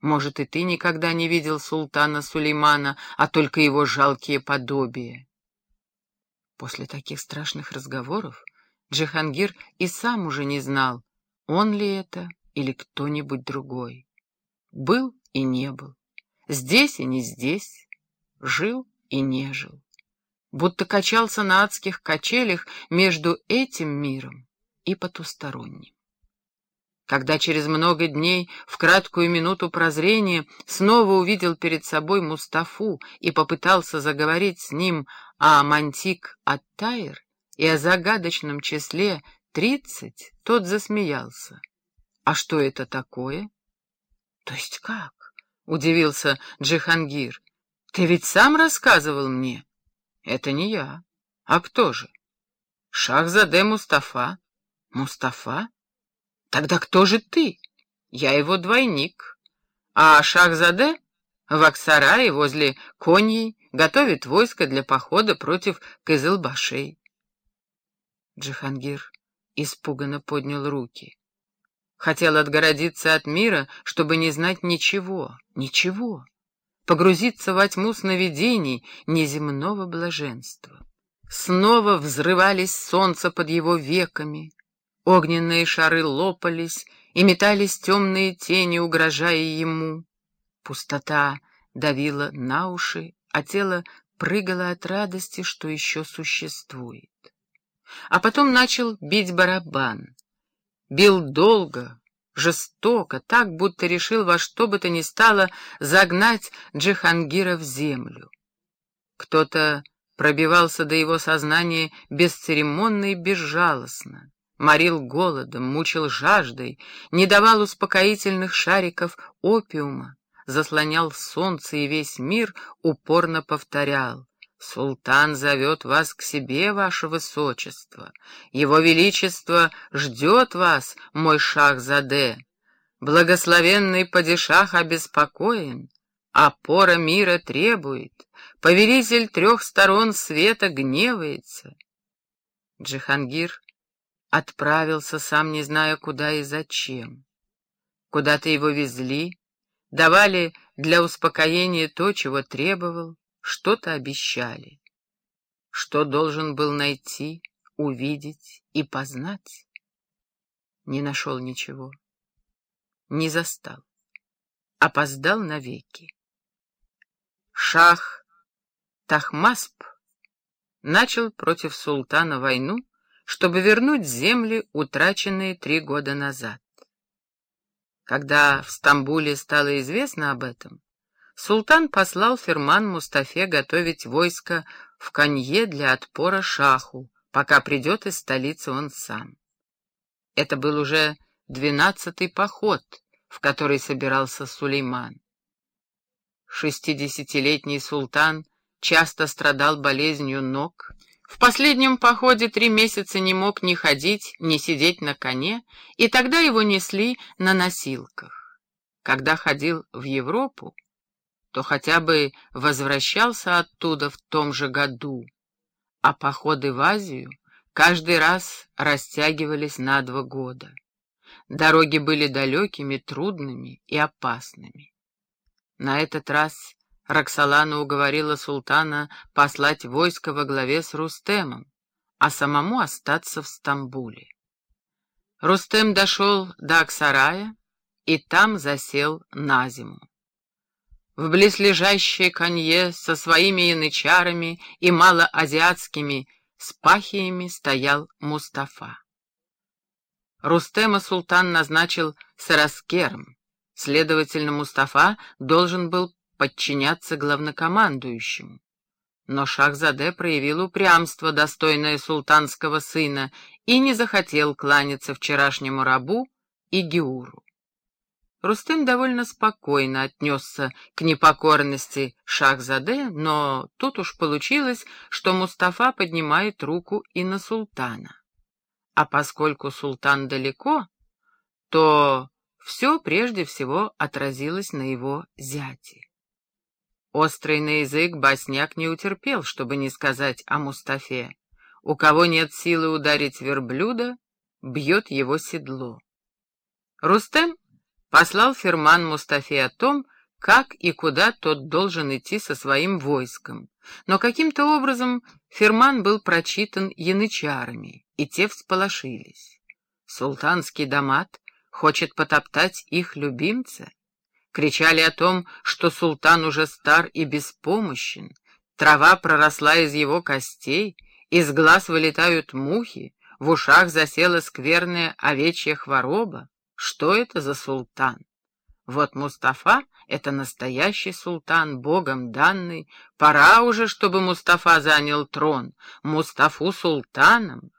Может, и ты никогда не видел султана Сулеймана, а только его жалкие подобия. После таких страшных разговоров Джихангир и сам уже не знал, он ли это или кто-нибудь другой. Был и не был, здесь и не здесь, жил и не жил. Будто качался на адских качелях между этим миром и потусторонним. Когда через много дней, в краткую минуту прозрения, снова увидел перед собой Мустафу и попытался заговорить с ним о Мантик Аттайр и о загадочном числе тридцать, тот засмеялся. «А что это такое?» «То есть как?» — удивился Джихангир. «Ты ведь сам рассказывал мне?» «Это не я. А кто же?» «Шахзаде Мустафа». «Мустафа? Тогда кто же ты?» «Я его двойник. А Шахзаде в Аксарае возле Коньей готовит войско для похода против Кызылбашей». Джихангир испуганно поднял руки. Хотел отгородиться от мира, чтобы не знать ничего, ничего, погрузиться во тьму сновидений неземного блаженства. Снова взрывались солнце под его веками, огненные шары лопались и метались темные тени, угрожая ему. Пустота давила на уши, а тело прыгало от радости, что еще существует. А потом начал бить барабан. Бил долго, жестоко, так, будто решил во что бы то ни стало загнать Джихангира в землю. Кто-то пробивался до его сознания бесцеремонно и безжалостно, морил голодом, мучил жаждой, не давал успокоительных шариков опиума, заслонял солнце и весь мир упорно повторял. «Султан зовет вас к себе, ваше высочество. Его величество ждет вас, мой шах-заде. Благословенный падишах обеспокоен, опора мира требует, повелитель трех сторон света гневается». Джихангир отправился, сам не зная куда и зачем. Куда-то его везли, давали для успокоения то, чего требовал, что-то обещали. Что должен был найти, увидеть и познать? Не нашел ничего. Не застал. Опоздал навеки. Шах Тахмасп начал против султана войну, чтобы вернуть земли, утраченные три года назад. Когда в Стамбуле стало известно об этом, Султан послал Ферман Мустафе готовить войско в Канье для отпора шаху, пока придет из столицы он сам. Это был уже двенадцатый поход, в который собирался Сулейман. Шестидесятилетний султан часто страдал болезнью ног, в последнем походе три месяца не мог ни ходить, ни сидеть на коне, и тогда его несли на носилках. Когда ходил в Европу, то хотя бы возвращался оттуда в том же году, а походы в Азию каждый раз растягивались на два года. Дороги были далекими, трудными и опасными. На этот раз Роксолана уговорила султана послать войско во главе с Рустемом, а самому остаться в Стамбуле. Рустем дошел до Аксарая и там засел на зиму. В близлежащей конье со своими янычарами и малоазиатскими спахиями стоял Мустафа. Рустема султан назначил сараскером, следовательно, Мустафа должен был подчиняться главнокомандующему. Но Шахзаде проявил упрямство, достойное султанского сына, и не захотел кланяться вчерашнему рабу и Геуру. Рустем довольно спокойно отнесся к непокорности Шахзаде, но тут уж получилось, что Мустафа поднимает руку и на султана. А поскольку султан далеко, то все прежде всего отразилось на его зяте. Острый на язык Басняк не утерпел, чтобы не сказать о Мустафе. У кого нет силы ударить верблюда, бьет его седло. Рустем послал ферман Мустафе о том, как и куда тот должен идти со своим войском. Но каким-то образом ферман был прочитан янычарами, и те всполошились. Султанский дамат хочет потоптать их любимца? Кричали о том, что султан уже стар и беспомощен, трава проросла из его костей, из глаз вылетают мухи, в ушах засела скверная овечья хвороба. Что это за султан? Вот Мустафа — это настоящий султан, богом данный. Пора уже, чтобы Мустафа занял трон. Мустафу султаном,